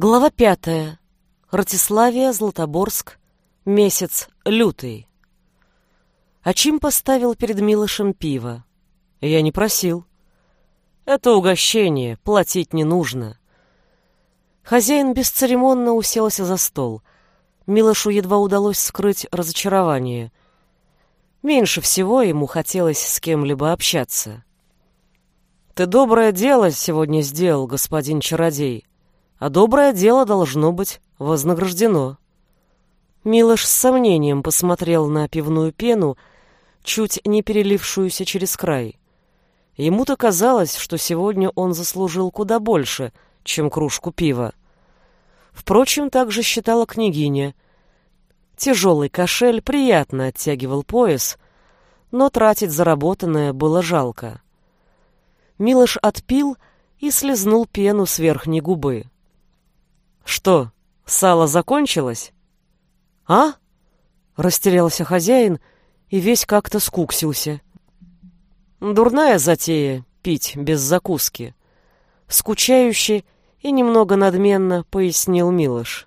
Глава пятая. Ратиславия, Златоборск. Месяц лютый. Ачим поставил перед Милошем пиво. Я не просил. Это угощение, платить не нужно. Хозяин бесцеремонно уселся за стол. Милошу едва удалось скрыть разочарование. Меньше всего ему хотелось с кем-либо общаться. «Ты доброе дело сегодня сделал, господин чародей», а доброе дело должно быть вознаграждено. Милош с сомнением посмотрел на пивную пену, чуть не перелившуюся через край. Ему-то казалось, что сегодня он заслужил куда больше, чем кружку пива. Впрочем, так же считала княгиня. Тяжелый кошель приятно оттягивал пояс, но тратить заработанное было жалко. Милош отпил и слезнул пену с верхней губы. Что, сало закончилось? А? Растерялся хозяин и весь как-то скуксился. Дурная затея пить без закуски. Скучающе и немного надменно пояснил Милош.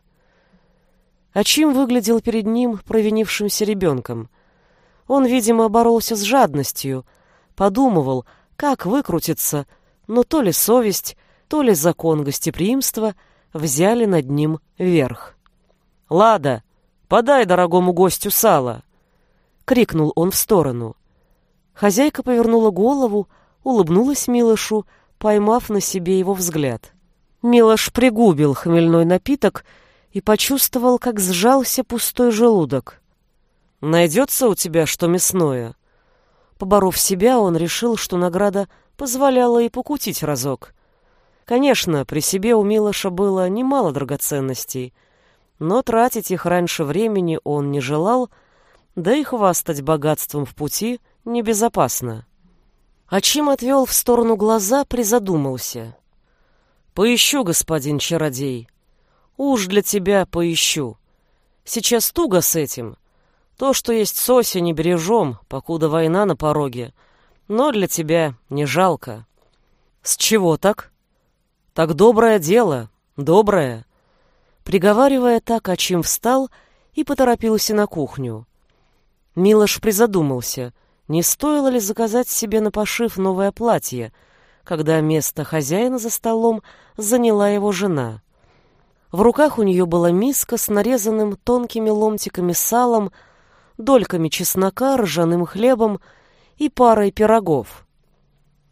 А чем выглядел перед ним провинившимся ребенком? Он, видимо, боролся с жадностью, подумывал, как выкрутиться, но то ли совесть, то ли закон гостеприимства — взяли над ним верх. «Лада, подай дорогому гостю сало!» — крикнул он в сторону. Хозяйка повернула голову, улыбнулась Милошу, поймав на себе его взгляд. Милош пригубил хмельной напиток и почувствовал, как сжался пустой желудок. «Найдется у тебя что мясное?» Поборов себя, он решил, что награда позволяла и покутить разок — Конечно, при себе у Милоша было немало драгоценностей, но тратить их раньше времени он не желал, да и хвастать богатством в пути небезопасно. А чем отвел в сторону глаза, призадумался. «Поищу, господин чародей. Уж для тебя поищу. Сейчас туго с этим. То, что есть сося, не бережем, покуда война на пороге, но для тебя не жалко». «С чего так?» Так доброе дело, доброе. Приговаривая так, Ачим встал и поторопился на кухню. Милош призадумался, не стоило ли заказать себе на пошив новое платье, когда место хозяина за столом заняла его жена. В руках у нее была миска с нарезанным тонкими ломтиками салом, дольками чеснока, ржаным хлебом и парой пирогов.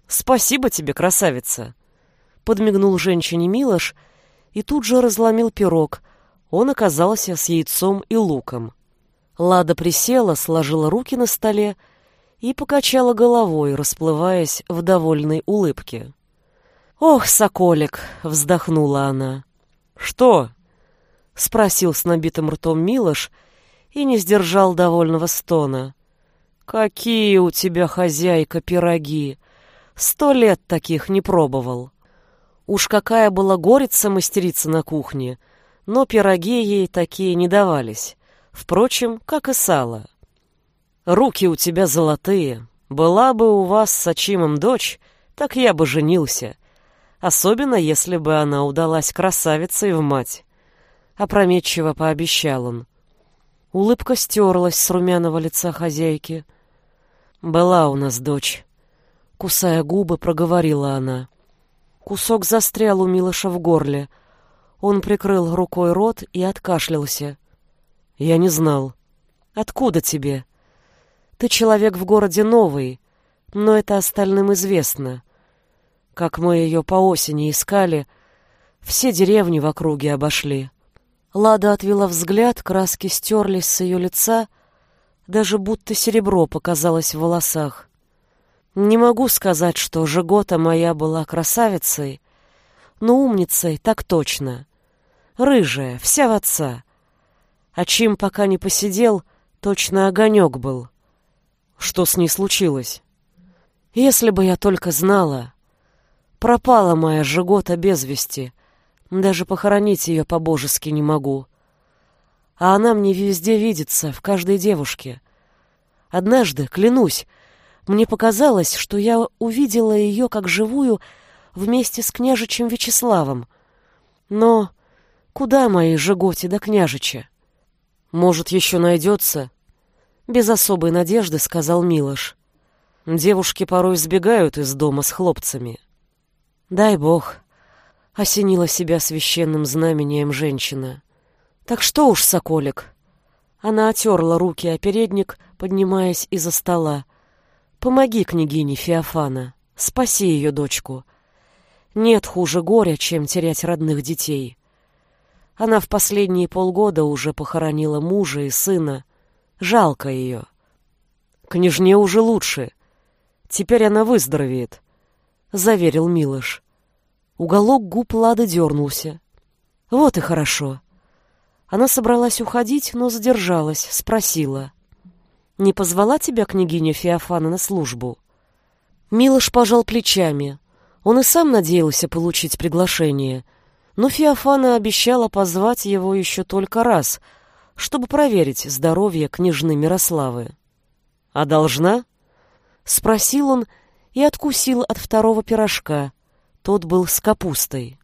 «Спасибо тебе, красавица!» Подмигнул женщине Милош и тут же разломил пирог. Он оказался с яйцом и луком. Лада присела, сложила руки на столе и покачала головой, расплываясь в довольной улыбке. «Ох, соколик!» — вздохнула она. «Что?» — спросил с набитым ртом Милош и не сдержал довольного стона. «Какие у тебя, хозяйка, пироги! Сто лет таких не пробовал!» Уж какая была горица-мастерица на кухне, но пироги ей такие не давались. Впрочем, как и сало. «Руки у тебя золотые. Была бы у вас с Ачимом дочь, так я бы женился. Особенно, если бы она удалась красавицей в мать». Опрометчиво пообещал он. Улыбка стерлась с румяного лица хозяйки. «Была у нас дочь». Кусая губы, проговорила она. Кусок застрял у Милоша в горле. Он прикрыл рукой рот и откашлялся. «Я не знал. Откуда тебе? Ты человек в городе новый, но это остальным известно. Как мы ее по осени искали, все деревни в округе обошли». Лада отвела взгляд, краски стерлись с ее лица, даже будто серебро показалось в волосах. Не могу сказать, что Жигота моя была красавицей, но умницей так точно. Рыжая, вся в отца. А чем пока не посидел, точно огонек был. Что с ней случилось? Если бы я только знала. Пропала моя Жигота без вести. Даже похоронить ее по-божески не могу. А она мне везде видится, в каждой девушке. Однажды, клянусь, мне показалось, что я увидела ее как живую вместе с княжичем Вячеславом. Но Куда мои жиготи да княжича? Может, еще найдется? Без особой надежды сказал Милош. Девушки порой сбегают из дома с хлопцами. Дай бог, осенила себя священным знамением женщина. Так что уж, соколик? Она отерла руки о передник, поднимаясь из-за стола. Помоги княгине Феофана, спаси ее дочку. Нет хуже горя, чем терять родных детей. Она в последние полгода уже похоронила мужа и сына. Жалко ее. Княжне уже лучше. Теперь она выздоровеет, — заверил Милош. Уголок губ Лады дернулся. Вот и хорошо. Она собралась уходить, но задержалась, спросила. «Не позвала тебя княгиня Феофана на службу?» Милош пожал плечами. Он и сам надеялся получить приглашение — но Феофана обещала позвать его еще только раз, чтобы проверить здоровье княжны Мирославы. «А должна?» — спросил он и откусил от второго пирожка. Тот был с капустой.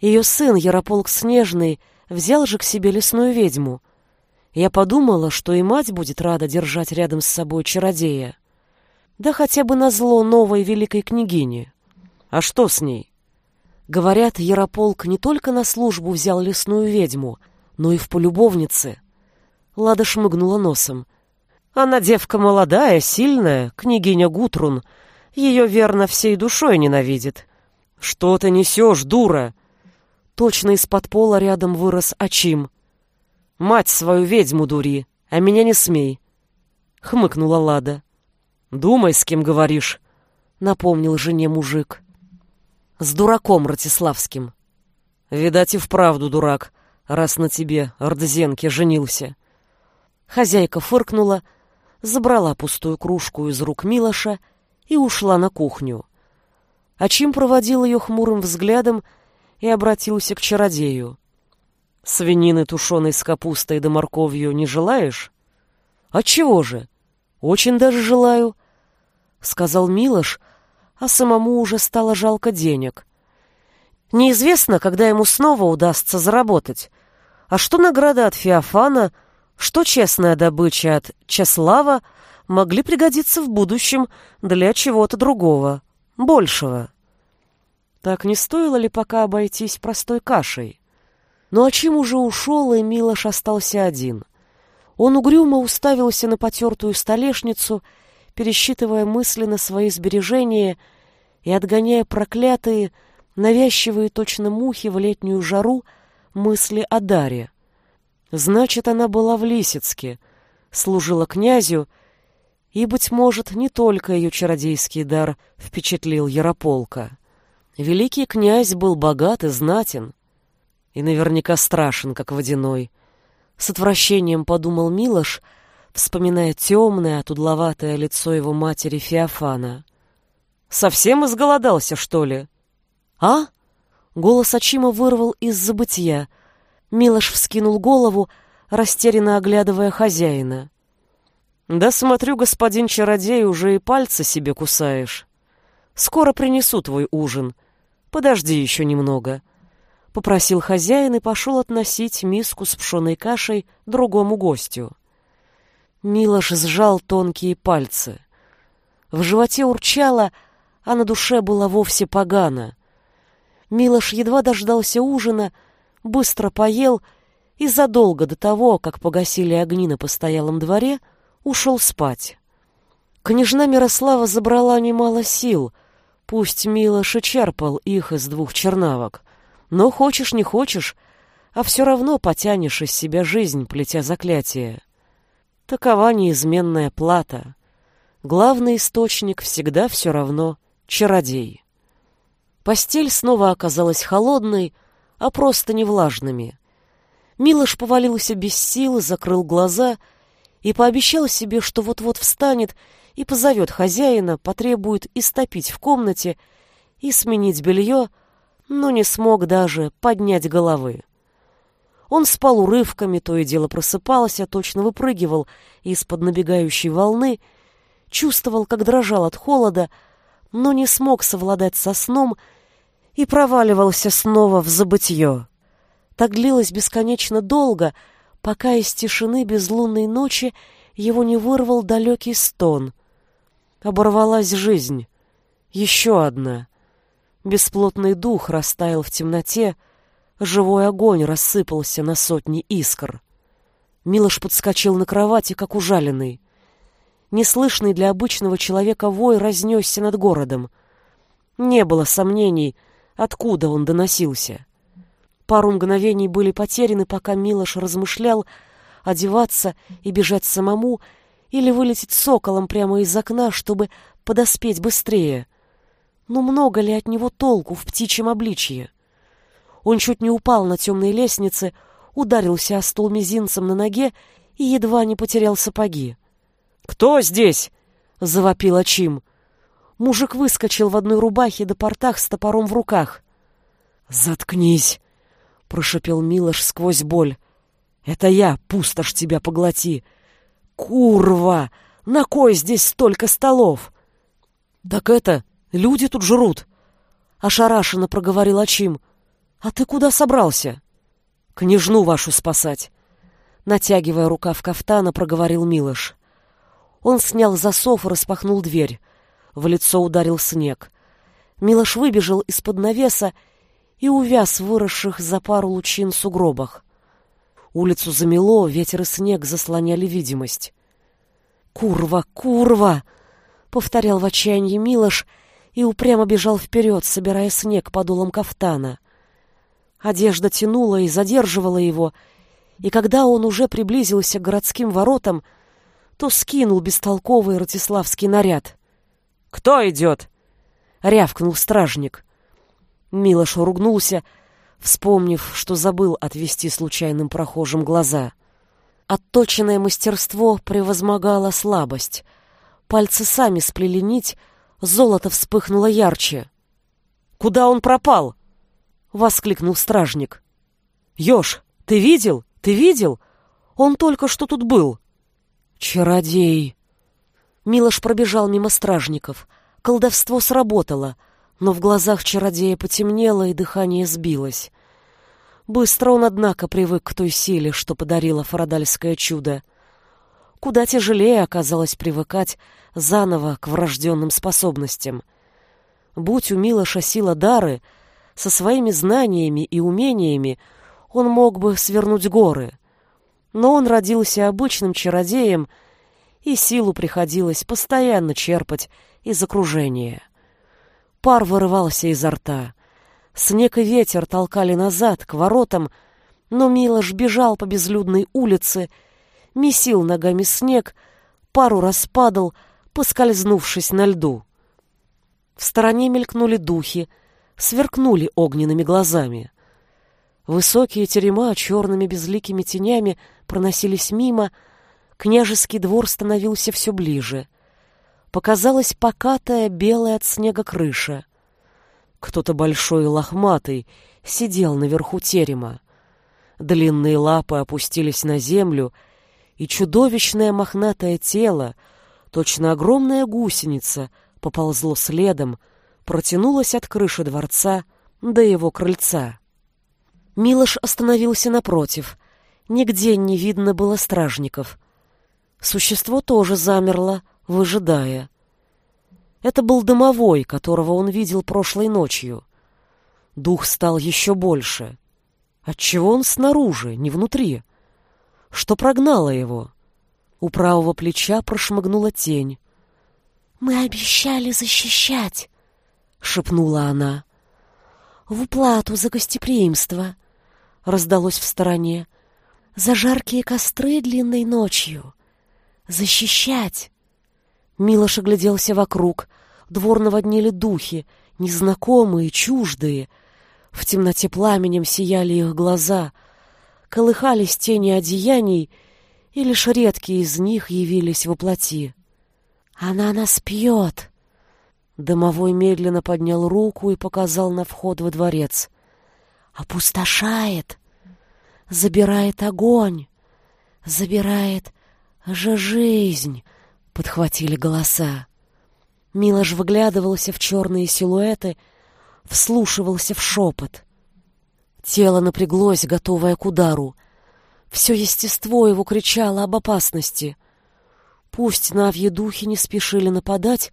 Ее сын, Ярополк Снежный, взял же к себе лесную ведьму. Я подумала, что и мать будет рада держать рядом с собой чародея. Да хотя бы на зло новой великой княгине. А что с ней? Говорят, Ярополк не только на службу взял лесную ведьму, но и в полюбовнице. Лада шмыгнула носом. Она девка молодая, сильная, княгиня Гутрун. Ее, верно, всей душой ненавидит. Что ты несешь, дура? Точно из-под пола рядом вырос Ачим. Мать свою ведьму дури, а меня не смей. Хмыкнула Лада. Думай, с кем говоришь, напомнил жене мужик с дураком Ратиславским. Видать, и вправду дурак, раз на тебе, Ордзенке, женился. Хозяйка фыркнула, забрала пустую кружку из рук Милоша и ушла на кухню. А Чим проводил ее хмурым взглядом и обратился к чародею. «Свинины, тушеной с капустой да морковью, не желаешь?» «Отчего же? Очень даже желаю», — сказал Милош, — а самому уже стало жалко денег. Неизвестно, когда ему снова удастся заработать. А что награда от Феофана, что честная добыча от Чеслава могли пригодиться в будущем для чего-то другого, большего. Так не стоило ли пока обойтись простой кашей? Но Ачим уже ушел, и Милош остался один. Он угрюмо уставился на потертую столешницу, пересчитывая мысленно свои сбережения — и отгоняя проклятые, навязчивые точно мухи в летнюю жару мысли о Даре. Значит, она была в Лисицке, служила князю, и, быть может, не только ее чародейский дар впечатлил Ярополка. Великий князь был богат и знатен, и наверняка страшен, как водяной. С отвращением подумал Милош, вспоминая темное, отудловатое лицо его матери Феофана. Совсем изголодался, что ли? А? Голос Ачима вырвал из забытия. Милош вскинул голову, растерянно оглядывая хозяина. Да смотрю, господин чародей, уже и пальцы себе кусаешь. Скоро принесу твой ужин. Подожди еще немного. Попросил хозяин и пошел относить миску с пшеной кашей другому гостю. Милош сжал тонкие пальцы. В животе урчало, а на душе было вовсе погано. Милош едва дождался ужина, быстро поел и задолго до того, как погасили огни на постоялом дворе, ушел спать. Княжна Мирослава забрала немало сил, пусть Милош и черпал их из двух чернавок, но хочешь не хочешь, а все равно потянешь из себя жизнь, плетя заклятие. Такова неизменная плата. Главный источник всегда все равно чародей. Постель снова оказалась холодной, а просто не влажными. Милош повалился без сил, закрыл глаза и пообещал себе, что вот-вот встанет и позовет хозяина, потребует истопить в комнате и сменить белье, но не смог даже поднять головы. Он спал урывками, то и дело просыпался, точно выпрыгивал из-под набегающей волны, чувствовал, как дрожал от холода, но не смог совладать со сном и проваливался снова в забытье. Так длилось бесконечно долго, пока из тишины безлунной ночи его не вырвал далекий стон. Оборвалась жизнь. Еще одна. Бесплотный дух растаял в темноте, живой огонь рассыпался на сотни искр. Милош подскочил на кровати, как ужаленный. Неслышный для обычного человека вой разнесся над городом. Не было сомнений, откуда он доносился. Пару мгновений были потеряны, пока Милош размышлял, одеваться и бежать самому или вылететь соколом прямо из окна, чтобы подоспеть быстрее. Но много ли от него толку в птичьем обличье? Он чуть не упал на темной лестнице, ударился о стол мизинцем на ноге и едва не потерял сапоги. «Кто здесь?» — завопил Ачим. Мужик выскочил в одной рубахе до портах с топором в руках. «Заткнись!» — прошепел Милош сквозь боль. «Это я, пустошь тебя поглоти! Курва! На кой здесь столько столов?» «Так это, люди тут жрут!» — ошарашенно проговорил Ачим. «А ты куда собрался?» «Княжну вашу спасать!» Натягивая рукав кафтана, проговорил Милош. Он снял засов и распахнул дверь. В лицо ударил снег. Милош выбежал из-под навеса и увяз в выросших за пару лучин сугробах. Улицу замело, ветер и снег заслоняли видимость. «Курва, курва!» — повторял в отчаянии Милош и упрямо бежал вперед, собирая снег подолом кафтана. Одежда тянула и задерживала его, и когда он уже приблизился к городским воротам, то скинул бестолковый ратиславский наряд. «Кто идет?» — рявкнул стражник. Милош ругнулся, вспомнив, что забыл отвести случайным прохожим глаза. Отточенное мастерство превозмогало слабость. Пальцы сами сплели нить, золото вспыхнуло ярче. «Куда он пропал?» — воскликнул стражник. «Ёж, ты видел? Ты видел? Он только что тут был!» «Чародей!» Милош пробежал мимо стражников. Колдовство сработало, но в глазах чародея потемнело и дыхание сбилось. Быстро он, однако, привык к той силе, что подарило фарадальское чудо. Куда тяжелее оказалось привыкать заново к врожденным способностям. Будь у Милоша сила дары, со своими знаниями и умениями он мог бы свернуть горы — но он родился обычным чародеем, и силу приходилось постоянно черпать из окружения. Пар вырывался изо рта. Снег и ветер толкали назад, к воротам, но Милош бежал по безлюдной улице, месил ногами снег, пару раз падал, поскользнувшись на льду. В стороне мелькнули духи, сверкнули огненными глазами. Высокие терема черными безликими тенями проносились мимо, княжеский двор становился все ближе. Показалась покатая, белая от снега крыша. Кто-то большой и лохматый сидел наверху терема. Длинные лапы опустились на землю, и чудовищное мохнатое тело, точно огромная гусеница, поползло следом, протянулось от крыши дворца до его крыльца. Милош остановился напротив. Нигде не видно было стражников. Существо тоже замерло, выжидая. Это был домовой, которого он видел прошлой ночью. Дух стал еще больше. Отчего он снаружи, не внутри? Что прогнало его? У правого плеча прошмыгнула тень. «Мы обещали защищать», — шепнула она. «В уплату за гостеприимство», — раздалось в стороне. «За жаркие костры длинной ночью. Защищать!» Милош огляделся вокруг. Двор наводнили духи, незнакомые, чуждые. В темноте пламенем сияли их глаза. Колыхались тени одеяний, и лишь редкие из них явились во плоти. «Она нас пьет!» Домовой медленно поднял руку и показал на вход во дворец опустошает, забирает огонь, забирает же жизнь, — подхватили голоса. Милош выглядывался в черные силуэты, вслушивался в шепот. Тело напряглось, готовое к удару. Все естество его кричало об опасности. Пусть навьи духи не спешили нападать,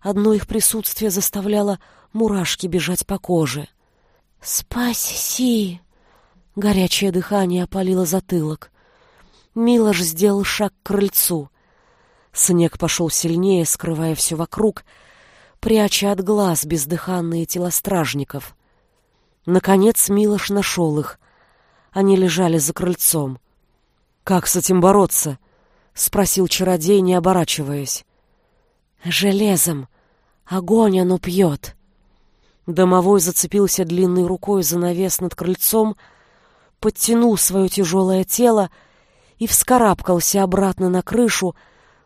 одно их присутствие заставляло мурашки бежать по коже. «Спаси!» Горячее дыхание опалило затылок. Милош сделал шаг к крыльцу. Снег пошел сильнее, скрывая все вокруг, пряча от глаз бездыханные тела стражников. Наконец Милош нашел их. Они лежали за крыльцом. «Как с этим бороться?» — спросил чародей, не оборачиваясь. «Железом. Огонь оно пьет». Домовой зацепился длинной рукой за навес над крыльцом, подтянул свое тяжелое тело и вскарабкался обратно на крышу,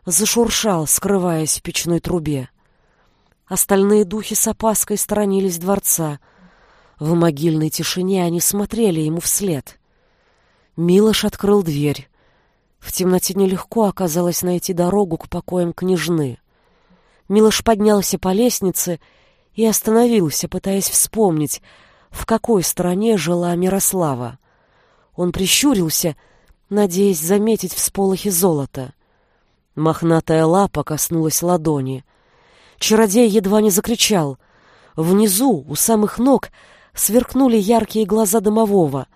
зашуршал, скрываясь в печной трубе. Остальные духи с опаской сторонились дворца. В могильной тишине они смотрели ему вслед. Милош открыл дверь. В темноте нелегко оказалось найти дорогу к покоям княжны. Милош поднялся по лестнице и остановился, пытаясь вспомнить, в какой стороне жила Мирослава. Он прищурился, надеясь заметить всполохи золота. Мохнатая лапа коснулась ладони — Чародей едва не закричал. Внизу, у самых ног, сверкнули яркие глаза домового.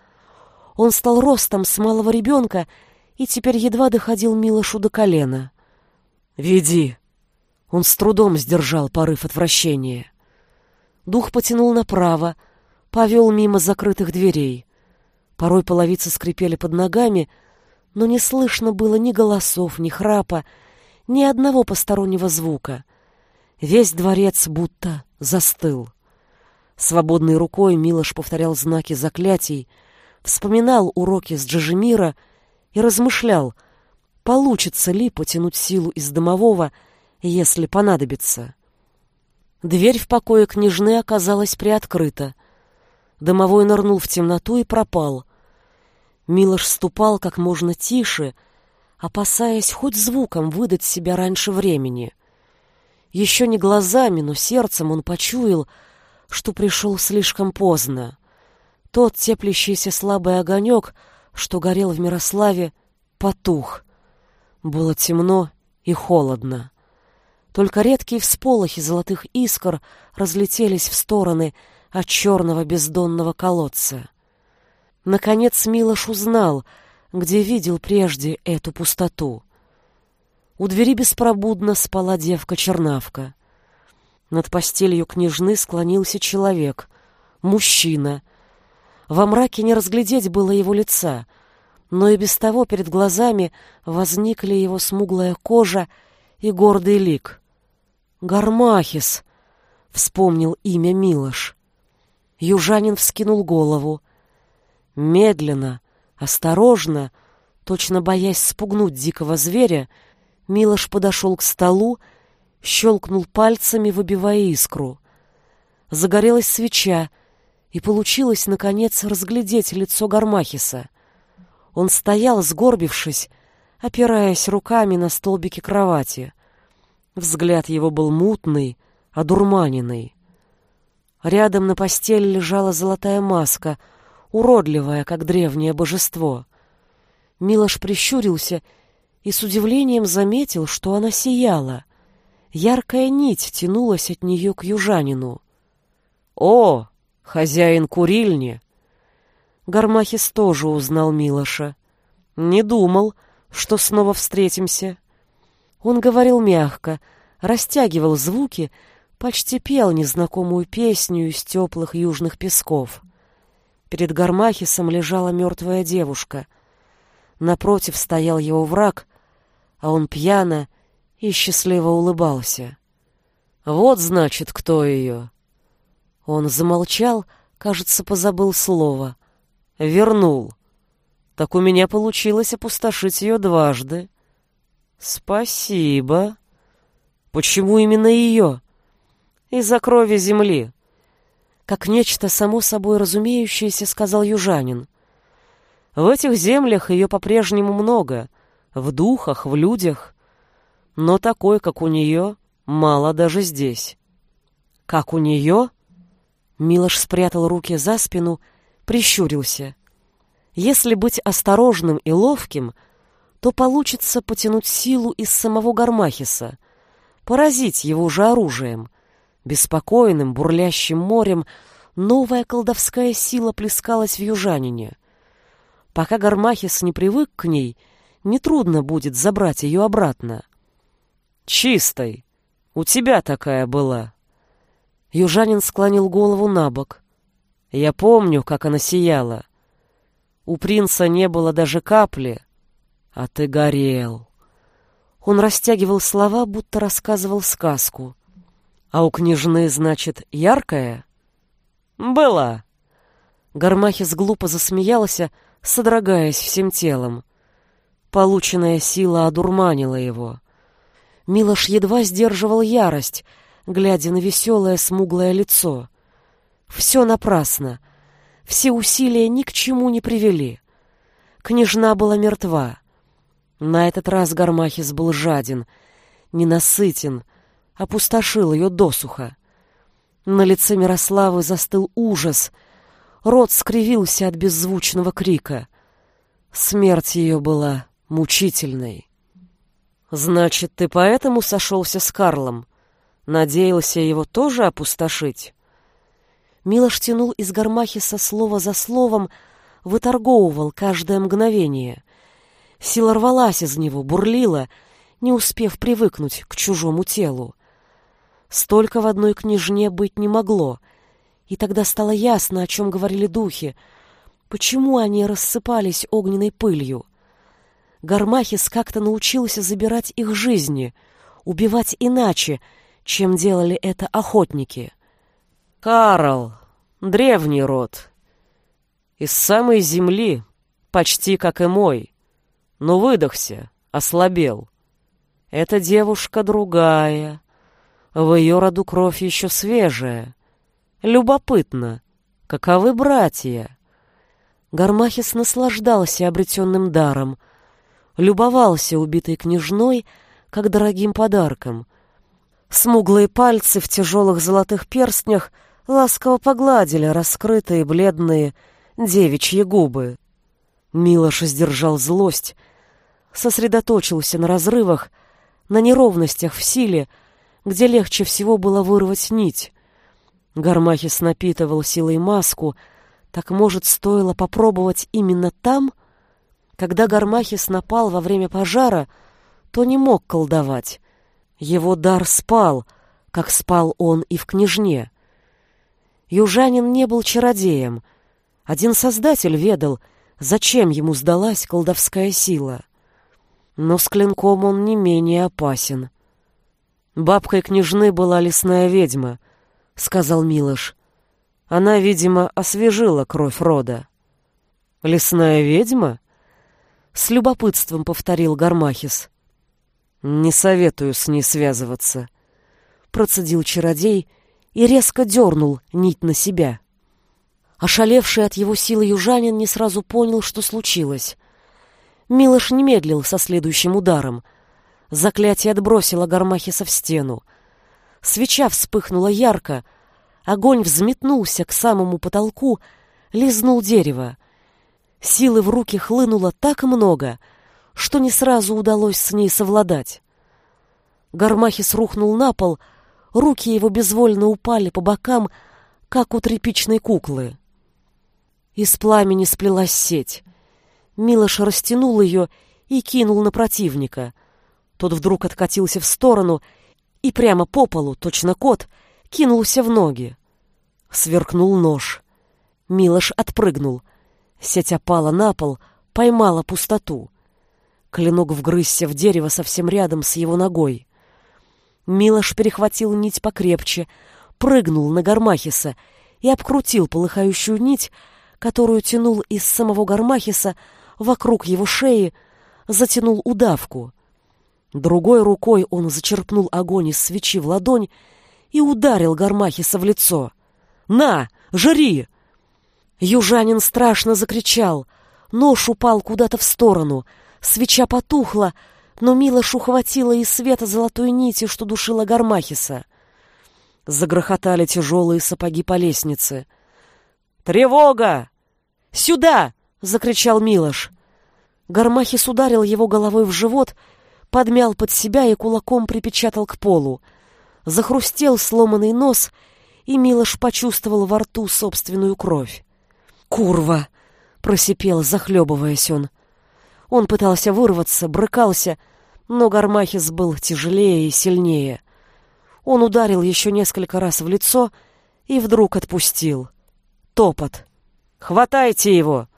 Он стал ростом с малого ребенка и теперь едва доходил Милошу до колена. «Веди!» Он с трудом сдержал порыв отвращения. Дух потянул направо, повел мимо закрытых дверей. Порой половицы скрипели под ногами, но не слышно было ни голосов, ни храпа, ни одного постороннего звука. Весь дворец будто застыл. Свободной рукой Милош повторял знаки заклятий, вспоминал уроки с Джажемира и размышлял, получится ли потянуть силу из домового, если понадобится. Дверь в покое княжны оказалась приоткрыта. Домовой нырнул в темноту и пропал. Милош ступал как можно тише, опасаясь хоть звуком выдать себя раньше времени. Еще не глазами, но сердцем он почуял, что пришел слишком поздно. Тот теплящийся слабый огонек, что горел в Мирославе, потух. Было темно и холодно. Только редкие всполохи золотых искр разлетелись в стороны от черного бездонного колодца. Наконец Милош узнал, где видел прежде эту пустоту. У двери беспробудно спала девка-чернавка. Над постелью княжны склонился человек, мужчина. Во мраке не разглядеть было его лица, но и без того перед глазами возникли его смуглая кожа и гордый лик. «Гармахис!» — вспомнил имя Милош. Южанин вскинул голову. Медленно, осторожно, точно боясь спугнуть дикого зверя, — Милош подошел к столу, щелкнул пальцами, выбивая искру. Загорелась свеча, и получилось, наконец, разглядеть лицо Гармахиса. Он стоял, сгорбившись, опираясь руками на столбики кровати. Взгляд его был мутный, одурманенный. Рядом на постели лежала золотая маска, уродливая, как древнее божество. Милош прищурился и с удивлением заметил, что она сияла. Яркая нить тянулась от нее к южанину. «О, хозяин курильни!» Гармахис тоже узнал Милоша. «Не думал, что снова встретимся». Он говорил мягко, растягивал звуки, почти пел незнакомую песню из теплых южных песков. Перед Гармахисом лежала мертвая девушка. Напротив стоял его враг, а он пьяно и счастливо улыбался. «Вот, значит, кто ее!» Он замолчал, кажется, позабыл слово. «Вернул. Так у меня получилось опустошить ее дважды». «Спасибо. Почему именно ее?» «Из-за крови земли». Как нечто само собой разумеющееся, сказал южанин. «В этих землях ее по-прежнему много» в духах, в людях. Но такой, как у нее, мало даже здесь. Как у нее? Милош спрятал руки за спину, прищурился. Если быть осторожным и ловким, то получится потянуть силу из самого Гармахиса, поразить его же оружием. Беспокойным, бурлящим морем новая колдовская сила плескалась в южанине. Пока Гармахис не привык к ней, нетрудно будет забрать ее обратно. «Чистой! У тебя такая была!» Южанин склонил голову на бок. «Я помню, как она сияла. У принца не было даже капли, а ты горел». Он растягивал слова, будто рассказывал сказку. «А у княжны, значит, яркая?» «Была». Гармахис глупо засмеялся, содрогаясь всем телом. Полученная сила одурманила его. Милош едва сдерживал ярость, глядя на веселое смуглое лицо. Все напрасно. Все усилия ни к чему не привели. Княжна была мертва. На этот раз Гармахис был жаден, ненасытен, опустошил ее досуха. На лице Мирославы застыл ужас — Рот скривился от беззвучного крика. Смерть ее была мучительной. «Значит, ты поэтому сошелся с Карлом? Надеялся его тоже опустошить?» Милош тянул из гармахиса слово за словом, выторговывал каждое мгновение. Сила рвалась из него, бурлила, не успев привыкнуть к чужому телу. Столько в одной княжне быть не могло, и тогда стало ясно, о чем говорили духи, почему они рассыпались огненной пылью. Гармахис как-то научился забирать их жизни, убивать иначе, чем делали это охотники. Карл, древний род, из самой земли, почти как и мой, но выдохся, ослабел. Эта девушка другая, в ее роду кровь еще свежая. Любопытно, каковы братья? Гармахис наслаждался обретенным даром, любовался убитой княжной, как дорогим подарком. Смуглые пальцы в тяжелых золотых перстнях ласково погладили раскрытые бледные девичьи губы. Милош сдержал злость, сосредоточился на разрывах, на неровностях в силе, где легче всего было вырвать нить. Гармахис напитывал силой маску, так, может, стоило попробовать именно там? Когда Гармахис напал во время пожара, то не мог колдовать. Его дар спал, как спал он и в княжне. Южанин не был чародеем. Один создатель ведал, зачем ему сдалась колдовская сила. Но с клинком он не менее опасен. Бабкой княжны была лесная ведьма — сказал Милош. Она, видимо, освежила кровь рода. Лесная ведьма? С любопытством повторил Гармахис. Не советую с ней связываться, процедил чародей и резко дернул нить на себя. Ошалевший от его силы южанин не сразу понял, что случилось. Милош не медлил со следующим ударом. Заклятие отбросило Гармахиса в стену. Свеча вспыхнула ярко, огонь взметнулся к самому потолку, лизнул дерево. Силы в руки хлынуло так много, что не сразу удалось с ней совладать. Гармахис рухнул на пол, руки его безвольно упали по бокам, как у тряпичной куклы. Из пламени сплелась сеть. Милош растянул ее и кинул на противника. Тот вдруг откатился в сторону и прямо по полу, точно кот, кинулся в ноги. Сверкнул нож. Милош отпрыгнул. Сеть опала на пол, поймала пустоту. Клинок вгрызся в дерево совсем рядом с его ногой. Милош перехватил нить покрепче, прыгнул на Гармахиса и обкрутил полыхающую нить, которую тянул из самого Гармахиса вокруг его шеи, затянул удавку. Другой рукой он зачерпнул огонь из свечи в ладонь и ударил Гармахиса в лицо. «На, жри!» Южанин страшно закричал. Нож упал куда-то в сторону. Свеча потухла, но Милош ухватила из света золотой нити, что душила Гармахиса. Загрохотали тяжелые сапоги по лестнице. «Тревога! «Сюда!» — закричал Милош. Гармахис ударил его головой в живот, подмял под себя и кулаком припечатал к полу. Захрустел сломанный нос, и Милош почувствовал во рту собственную кровь. «Курва!» — просипел, захлебываясь он. Он пытался вырваться, брыкался, но Гармахис был тяжелее и сильнее. Он ударил еще несколько раз в лицо и вдруг отпустил. Топот. «Хватайте его!»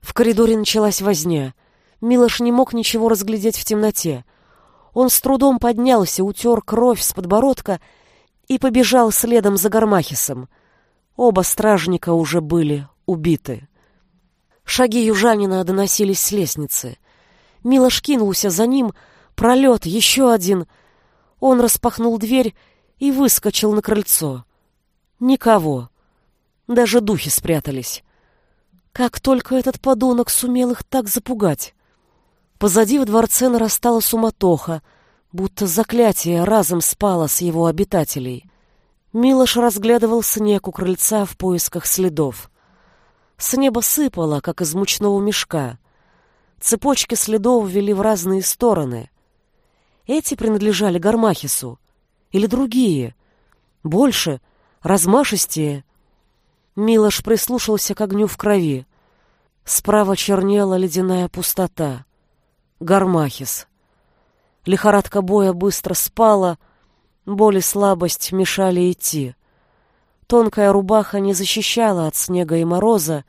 В коридоре началась возня. Милош не мог ничего разглядеть в темноте. Он с трудом поднялся, утер кровь с подбородка и побежал следом за Гармахисом. Оба стражника уже были убиты. Шаги южанина доносились с лестницы. Милош кинулся за ним, пролет, еще один. Он распахнул дверь и выскочил на крыльцо. Никого. Даже духи спрятались. Как только этот подонок сумел их так запугать. Позади в дворце нарастала суматоха, будто заклятие разом спало с его обитателей. Милош разглядывал снег у крыльца в поисках следов. С неба сыпало, как из мучного мешка. Цепочки следов вели в разные стороны. Эти принадлежали Гармахису. Или другие. Больше, размашистее. Милош прислушался к огню в крови. Справа чернела ледяная пустота. Гармахис. Лихорадка боя быстро спала, боль и слабость мешали идти. Тонкая рубаха не защищала от снега и мороза,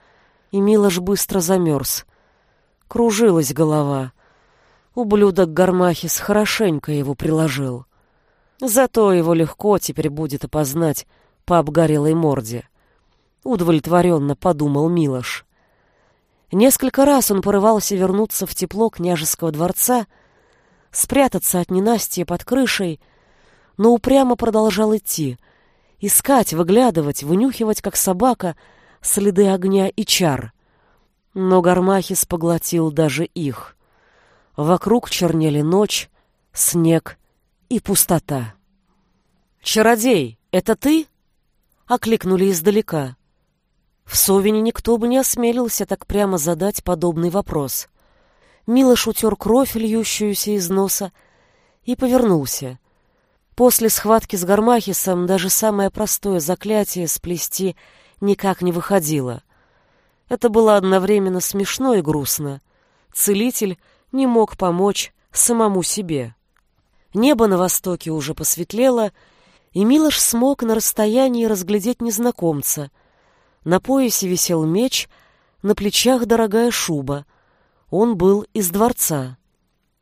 и Милош быстро замерз. Кружилась голова. Ублюдок Гармахис хорошенько его приложил. Зато его легко теперь будет опознать по обгорелой морде. Удовлетворенно подумал Милош. Несколько раз он порывался вернуться в тепло княжеского дворца, спрятаться от ненастья под крышей, но упрямо продолжал идти — искать, выглядывать, вынюхивать, как собака, следы огня и чар. Но Гармахис поглотил даже их. Вокруг чернели ночь, снег и пустота. «Чародей, это ты?» — окликнули издалека. В Совине никто бы не осмелился так прямо задать подобный вопрос. Милош утер кровь, льющуюся из носа, и повернулся. После схватки с Гармахисом даже самое простое заклятие сплести никак не выходило. Это было одновременно смешно и грустно. Целитель не мог помочь самому себе. Небо на востоке уже посветлело, и Милош смог на расстоянии разглядеть незнакомца. На поясе висел меч, на плечах дорогая шуба. Он был из дворца.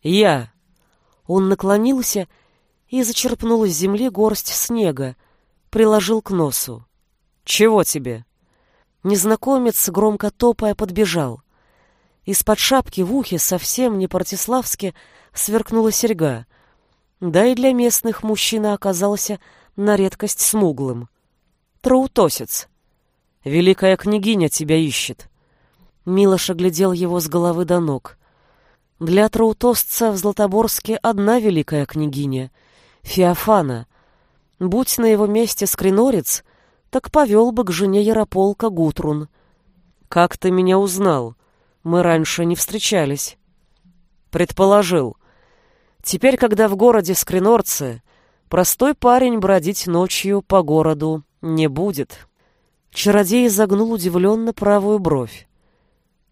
«Я!» Он наклонился и зачерпнул из земли горсть снега, приложил к носу. «Чего тебе?» Незнакомец, громко топая, подбежал. Из-под шапки в ухе совсем не по-артиславски сверкнула серьга. Да и для местных мужчина оказался на редкость смуглым. «Траутосец! Великая княгиня тебя ищет!» Милош оглядел его с головы до ног. Для траутосца в Златоборске одна великая княгиня — Феофана. Будь на его месте скринорец, так повел бы к жене Ярополка Гутрун. «Как ты меня узнал? Мы раньше не встречались». «Предположил. Теперь, когда в городе скринорцы, простой парень бродить ночью по городу не будет». Чародей загнул удивленно правую бровь.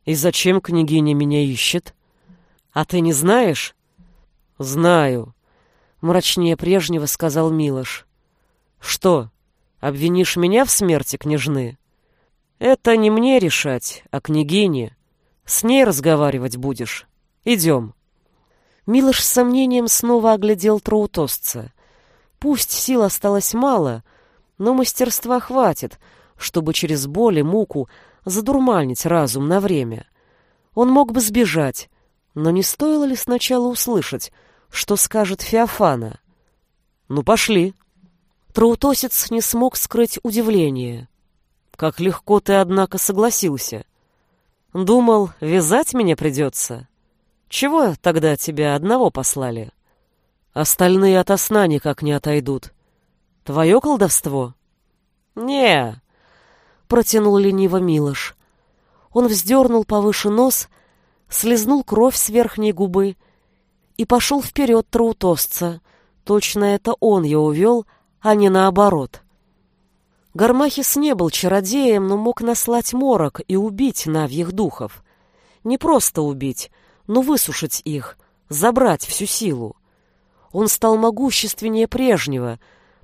«И зачем княгиня меня ищет?» «А ты не знаешь?» «Знаю мрачнее прежнего сказал Милош. Что, обвинишь меня в смерти княжны? Это не мне решать, а княгине. С ней разговаривать будешь. Идем. Милош с сомнением снова оглядел троутосца. Пусть сил осталось мало, но мастерства хватит, чтобы через боль и муку задурманить разум на время. Он мог бы сбежать, но не стоило ли сначала услышать, что скажет Феофана. «Ну, пошли». Троутосец не смог скрыть удивление. «Как легко ты, однако, согласился. Думал, вязать меня придется. Чего тогда тебя одного послали? Остальные ото сна никак не отойдут. Твое колдовство?» «Не», — протянул лениво Милош. Он вздернул повыше нос, слезнул кровь с верхней губы и пошел вперед троутосца. Точно это он его вел, а не наоборот. Гармахис не был чародеем, но мог наслать морок и убить навьих духов. Не просто убить, но высушить их, забрать всю силу. Он стал могущественнее прежнего,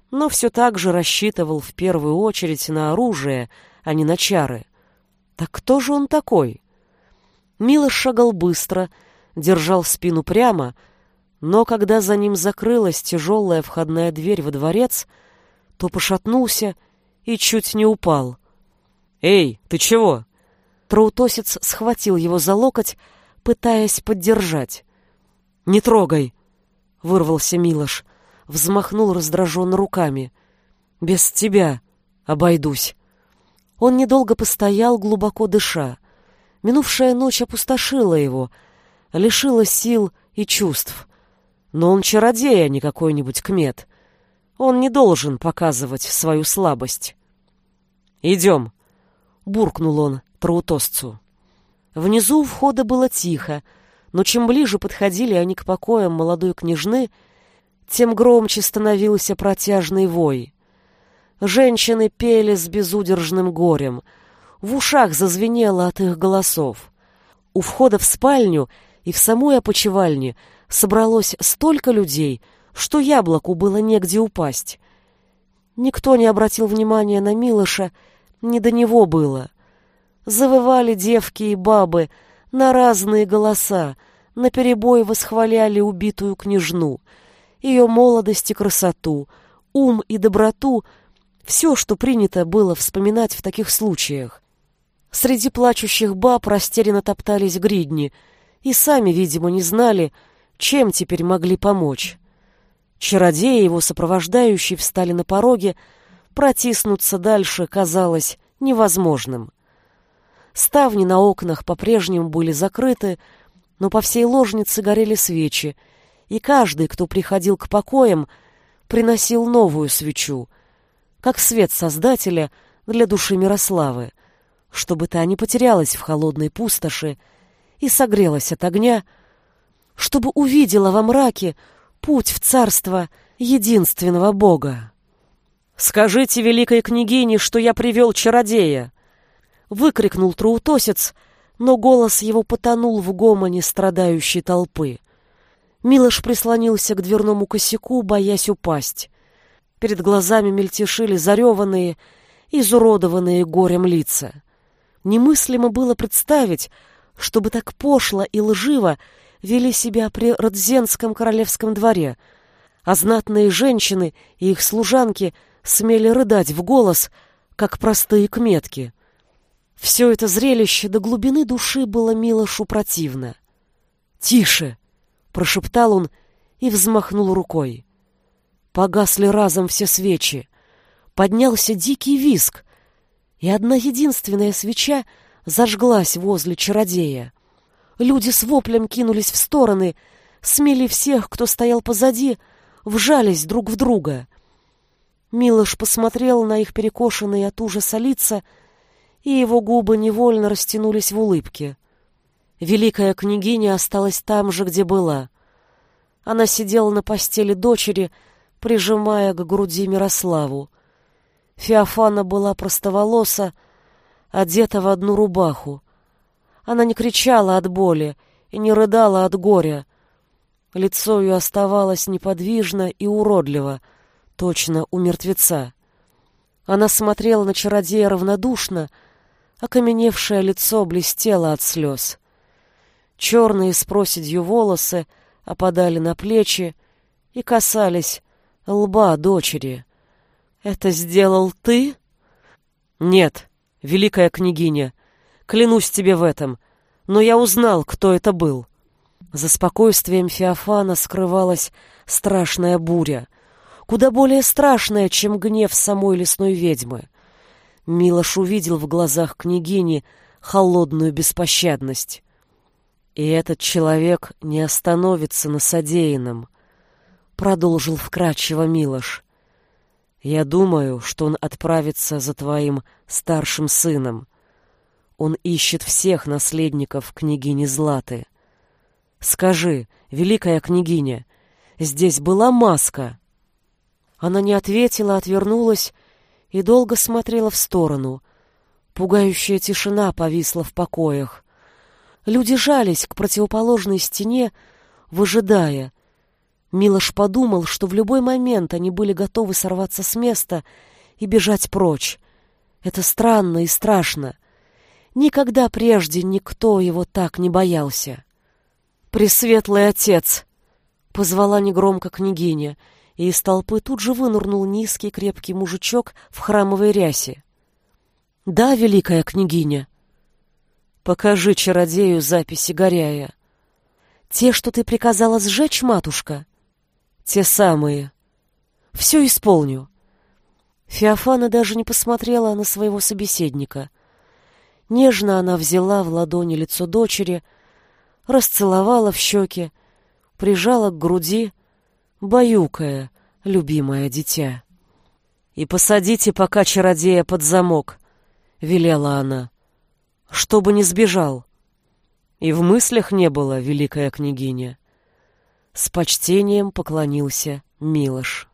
но все так же рассчитывал в первую очередь на оружие, а не на чары. Так кто же он такой? Милош шагал быстро, держал спину прямо, но когда за ним закрылась тяжелая входная дверь во дворец, то пошатнулся и чуть не упал. «Эй, ты чего?» Троутосец схватил его за локоть, пытаясь поддержать. «Не трогай!» — вырвался Милош, взмахнул раздраженно руками. «Без тебя обойдусь». Он недолго постоял, глубоко дыша. Минувшая ночь опустошила его, лишила сил и чувств. Но он чародей, а не какой-нибудь кмет. Он не должен показывать свою слабость. «Идем», — буркнул он троутосцу. Внизу у входа было тихо, но чем ближе подходили они к покоям молодой княжны, тем громче становился протяжный вой. Женщины пели с безудержным горем, в ушах зазвенело от их голосов. У входа в спальню и в самой опочивальне собралось столько людей — что яблоку было негде упасть. Никто не обратил внимания на Милоша, не до него было. Завывали девки и бабы на разные голоса, наперебой восхваляли убитую княжну, ее молодость и красоту, ум и доброту, все, что принято было вспоминать в таких случаях. Среди плачущих баб растерянно топтались гридни и сами, видимо, не знали, чем теперь могли помочь. Чародей и его сопровождающие встали на пороге, протиснуться дальше казалось невозможным. Ставни на окнах по-прежнему были закрыты, но по всей ложнице горели свечи, и каждый, кто приходил к покоям, приносил новую свечу, как свет Создателя для души Мирославы, чтобы та не потерялась в холодной пустоши и согрелась от огня, чтобы увидела во мраке путь в царство единственного Бога. «Скажите великой княгине, что я привел чародея!» Выкрикнул троутосец, но голос его потонул в гомоне страдающей толпы. Милош прислонился к дверному косяку, боясь упасть. Перед глазами мельтешили зареванные, изуродованные горем лица. Немыслимо было представить, чтобы так пошло и лживо вели себя при Родзенском королевском дворе, а знатные женщины и их служанки смели рыдать в голос, как простые кметки. Все это зрелище до глубины души было Милошу противно. «Тише!» — прошептал он и взмахнул рукой. Погасли разом все свечи. Поднялся дикий виск, и одна единственная свеча зажглась возле чародея. Люди с воплем кинулись в стороны, смели всех, кто стоял позади, вжались друг в друга. Милош посмотрел на их перекошенные от ужаса лица, и его губы невольно растянулись в улыбке. Великая княгиня осталась там же, где была. Она сидела на постели дочери, прижимая к груди Мирославу. Феофана была простоволоса, одета в одну рубаху. Она не кричала от боли и не рыдала от горя. Лицо ее оставалось неподвижно и уродливо, точно у мертвеца. Она смотрела на чародея равнодушно, окаменевшее лицо блестело от слез. Черные с проседью волосы опадали на плечи и касались лба дочери. «Это сделал ты?» «Нет, великая княгиня», Клянусь тебе в этом. Но я узнал, кто это был. За спокойствием Феофана скрывалась страшная буря, куда более страшная, чем гнев самой лесной ведьмы. Милош увидел в глазах княгини холодную беспощадность. И этот человек не остановится на содеянном, продолжил вкрадчиво Милош. Я думаю, что он отправится за твоим старшим сыном. Он ищет всех наследников княгини Златы. Скажи, великая княгиня, здесь была маска?» Она не ответила, отвернулась и долго смотрела в сторону. Пугающая тишина повисла в покоях. Люди жались к противоположной стене, выжидая. Милош подумал, что в любой момент они были готовы сорваться с места и бежать прочь. Это странно и страшно. Никогда прежде никто его так не боялся. «Пресветлый отец!» — позвала негромко княгиня, и из толпы тут же вынырнул низкий крепкий мужичок в храмовой рясе. «Да, великая княгиня!» «Покажи чародею записи Горяя». «Те, что ты приказала сжечь, матушка?» «Те самые. Все исполню». Феофана даже не посмотрела на своего собеседника. Нежно она взяла в ладони лицо дочери, расцеловала в щеки, прижала к груди, баюкая, любимое дитя. «И посадите пока чародея под замок», — велела она, — «чтобы не сбежал». И в мыслях не было, великая княгиня. С почтением поклонился Милош.